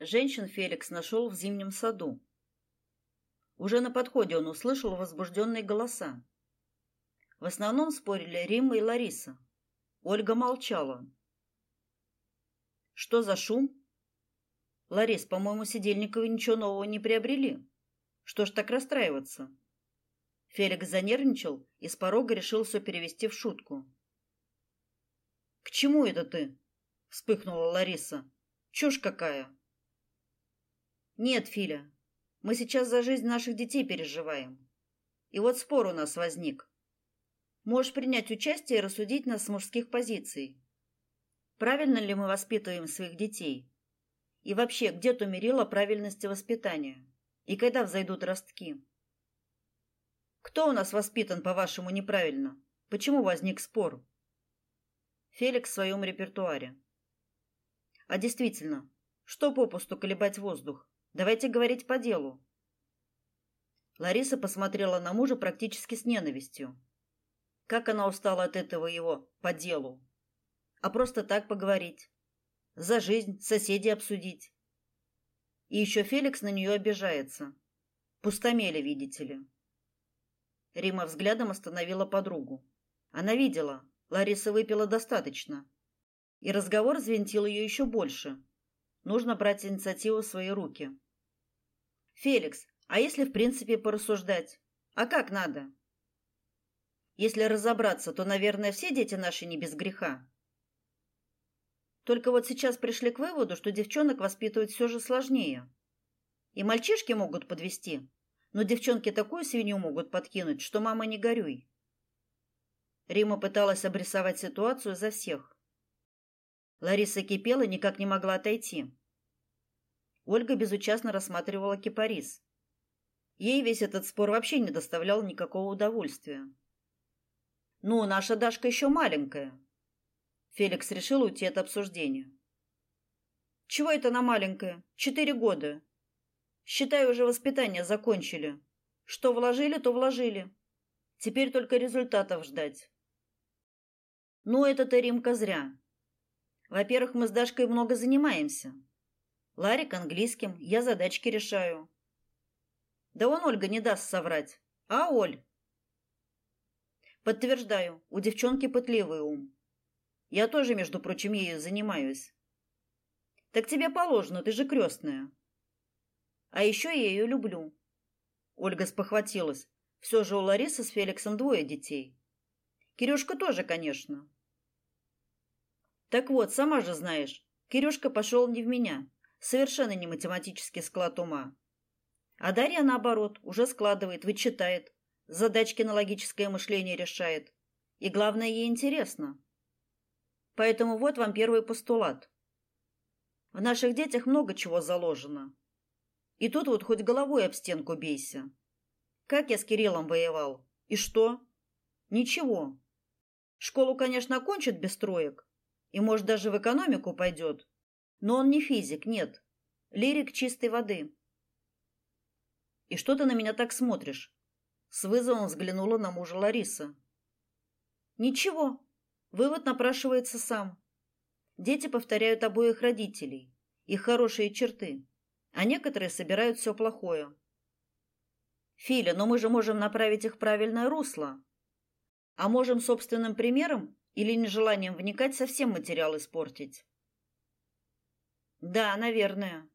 Женщин Феликс нашел в зимнем саду. Уже на подходе он услышал возбужденные голоса. В основном спорили Римма и Лариса. Ольга молчала. Что за шум? Ларис, по-моему, Сидельниковы ничего нового не приобрели. Что ж так расстраиваться? Феликс занервничал и с порога решил все перевести в шутку. К чему это ты? вспыхнула Лариса. Чушь какая? Нет, Филя. Мы сейчас за жизнь наших детей переживаем. И вот спор у нас возник. Можешь принять участие и рассудить нас с мужских позиций. Правильно ли мы воспитываем своих детей? И вообще, где то мерило правильности воспитания? И когда взойдут ростки? Кто у нас воспитан, по-вашему, неправильно? Почему возник спор? Феликс в своем репертуаре. А действительно, что попусту колебать воздух? Давайте говорить по делу. Лариса посмотрела на мужа практически с ненавистью. Как она устала от этого его по делу. А просто так поговорить. За жизнь, соседей обсудить. И еще Феликс на нее обижается. Пустомели, видите ли. Рима взглядом остановила подругу. Она видела, Лариса выпила достаточно. И разговор взвинтил ее еще больше. Нужно брать инициативу в свои руки. Феликс, а если в принципе порассуждать? А как надо? Если разобраться, то, наверное, все дети наши не без греха. Только вот сейчас пришли к выводу, что девчонок воспитывать все же сложнее. И мальчишки могут подвести, но девчонки такую свинью могут подкинуть, что мама не горюй. Рима пыталась обрисовать ситуацию за всех. Лариса кипела, никак не могла отойти. Ольга безучастно рассматривала кипарис. Ей весь этот спор вообще не доставлял никакого удовольствия. Ну, наша Дашка еще маленькая. Феликс решил уйти от обсуждения. Чего это она маленькая? Четыре года. Считай, уже воспитание закончили. Что вложили, то вложили. Теперь только результатов ждать. Ну, это-то Римка зря. Во-первых, мы с Дашкой много занимаемся. Ларик английским, я задачки решаю. Да он Ольга не даст соврать. А, Оль? Подтверждаю, у девчонки пытливый ум. Я тоже, между прочим, ею занимаюсь. Так тебе положено, ты же крестная. А еще я ее люблю. Ольга спохватилась. Все же у Ларисы с Феликсом двое детей. Кирюшка тоже, конечно. Так вот, сама же знаешь, Кирюшка пошел не в меня. Совершенно не математический склад ума. А Дарья, наоборот, уже складывает, вычитает, задачки на логическое мышление решает. И главное, ей интересно. Поэтому вот вам первый постулат. В наших детях много чего заложено. И тут вот хоть головой об стенку бейся. Как я с Кириллом воевал? И что? Ничего. Школу, конечно, окончит без троек. И, может, даже в экономику пойдет. Но он не физик, нет. Лирик чистой воды. И что ты на меня так смотришь? С вызовом взглянула на мужа Лариса. Ничего. Вывод напрашивается сам. Дети повторяют обоих родителей, их хорошие черты, а некоторые собирают все плохое. Филя, но мы же можем направить их в правильное русло. А можем собственным примером или нежеланием вникать совсем материал испортить. Да, наверное.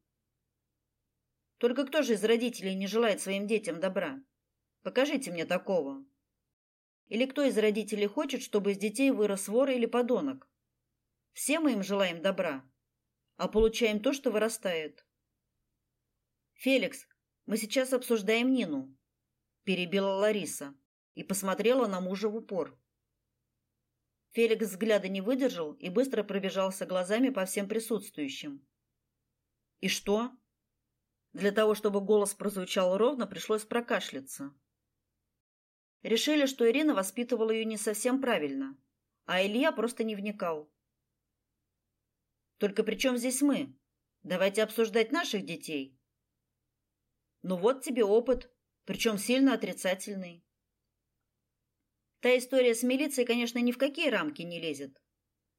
Только кто же из родителей не желает своим детям добра? Покажите мне такого. Или кто из родителей хочет, чтобы из детей вырос вор или подонок? Все мы им желаем добра, а получаем то, что вырастает. Феликс, мы сейчас обсуждаем Нину, перебила Лариса и посмотрела на мужа в упор. Феликс взгляда не выдержал и быстро пробежался глазами по всем присутствующим. И что? Для того, чтобы голос прозвучал ровно, пришлось прокашляться. Решили, что Ирина воспитывала ее не совсем правильно, а Илья просто не вникал. Только при чем здесь мы? Давайте обсуждать наших детей. Ну вот тебе опыт, причем сильно отрицательный. Та история с милицией, конечно, ни в какие рамки не лезет.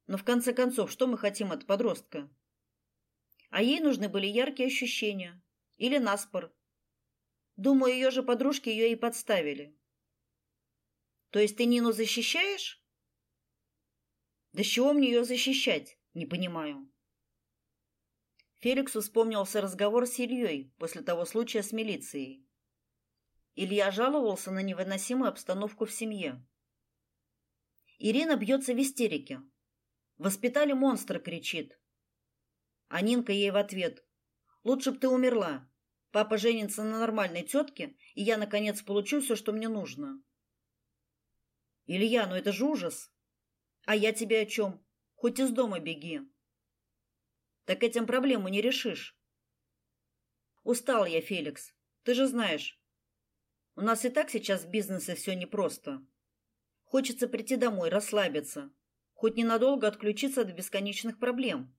Но в конце концов, что мы хотим от подростка? А ей нужны были яркие ощущения или наспор. Думаю, ее же подружки ее и подставили. То есть ты Нину защищаешь? Да с чего мне ее защищать? Не понимаю. Феликсу вспомнился разговор с Ильей после того случая с милицией. Илья жаловался на невыносимую обстановку в семье. Ирина бьется в истерике. Воспитали монстра, кричит. А Нинка ей в ответ: "Лучше б ты умерла. Папа женится на нормальной тетке, и я наконец получу все, что мне нужно". Илья, ну это же ужас. А я тебе о чем? Хоть из дома беги. Так этим проблему не решишь. Устал я, Феликс. Ты же знаешь, у нас и так сейчас в бизнесе все непросто. Хочется прийти домой, расслабиться, хоть ненадолго отключиться от бесконечных проблем.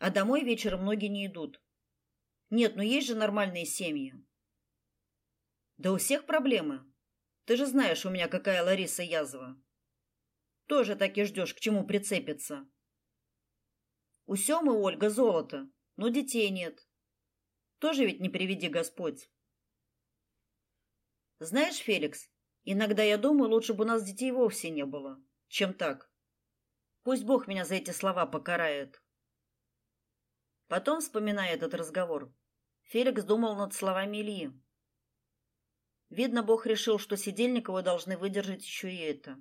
А домой вечером многие не идут. Нет, ну есть же нормальные семьи. Да у всех проблемы. Ты же знаешь, у меня какая Лариса язва. Тоже так и ждешь, к чему прицепиться. У Семы Ольга золото, но детей нет. Тоже ведь не приведи Господь. Знаешь, Феликс, иногда я думаю, лучше бы у нас детей вовсе не было, чем так. Пусть Бог меня за эти слова покарает. Потом, вспоминая этот разговор, Феликс думал над словами Ильи. Видно, Бог решил, что Сидельниковы должны выдержать еще и это.